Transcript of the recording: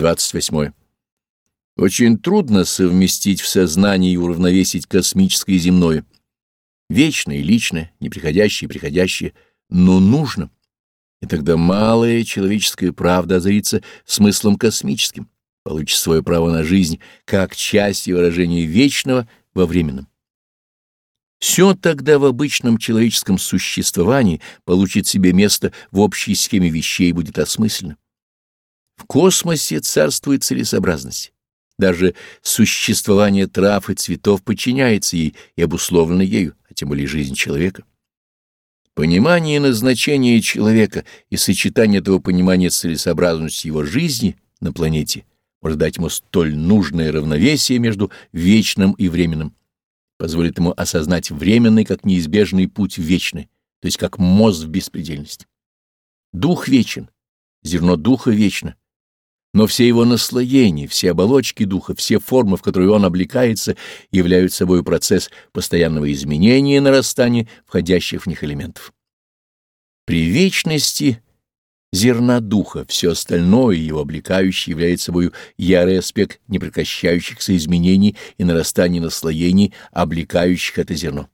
28. Очень трудно совместить в сознании и уравновесить космическое и земное. Вечное и личное, неприходящее и приходящее, но нужно. И тогда малая человеческая правда озарится смыслом космическим, получит свое право на жизнь как часть и выражение вечного во временном. Все тогда в обычном человеческом существовании получит себе место в общей схеме вещей и будет осмысленно. В космосе царствует целесообразность. Даже существование трав и цветов подчиняется ей и обусловлено ею, а тем более жизнь человека. Понимание назначения человека и сочетание этого понимания с целесообразностью его жизни на планете может дать ему столь нужное равновесие между вечным и временным, позволит ему осознать временный как неизбежный путь в вечный, то есть как мост в беспредельность. Дух вечен, зерно духа вечно, но все его наслоения, все оболочки духа, все формы, в которые он облекается, являются собой процесс постоянного изменения и нарастания входящих в них элементов. При вечности зерна духа все остальное, его облекающее, является собой ярый аспект непрекращающихся изменений и нарастания наслоений, облекающих это зерно.